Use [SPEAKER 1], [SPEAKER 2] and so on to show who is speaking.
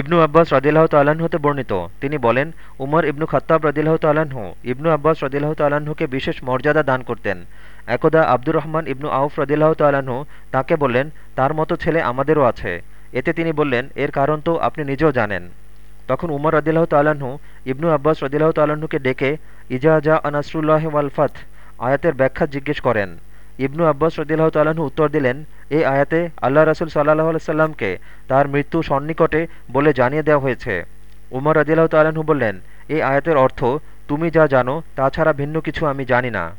[SPEAKER 1] ইবনু আব্বাস রদিল্লাহ তাল্লাহ্ন হতে বর্ণিত। তিনি বলেন, উমর ইবনু খত্তাব রদিল্লাহ তাল্লাহ্ন ইবনু আব্বাস রদিল্লাহ তাল্লাহ্নকে বিশেষ মর্যাদা দান করতেন। একদা আব্দুর রহমান ইবনু আউফ রদিল্লাহ তাল্লাহ্ন তাকে বললেন, তার মতো ছেলে আমাদেরও আছে। এতে তিনি বললেন, এর কারণ তো আপনি নিজেও জানেন। তখন উমর রদিল্লাহ তাল্লাহ্ন ইবনু আব্বাস রদিল্লাহ তাল্লাহ্নকে ডেকে, ইজা জা আনাসরুল্লাহ ওয়ালফাত আয়াতের ব্যাখ্যা জিজ্ঞেস করেন। ইবনু আব্বাস রদিল্লাহ তাল্লাহ্ন উত্তর দিলেন এই আয়াতে আল্লাহ রাসুল সাল্লাহ আলাইসাল্লামকে তার মৃত্যু সন্নিকটে বলে জানিয়ে দেওয়া হয়েছে। উমর রদিল্লাহ তাল্লাহ্ন বললেন এই আয়াতের অর্থ, তুমি যা জানো, তা ছাড়া ভিন্ন কিছু আমি জানি না।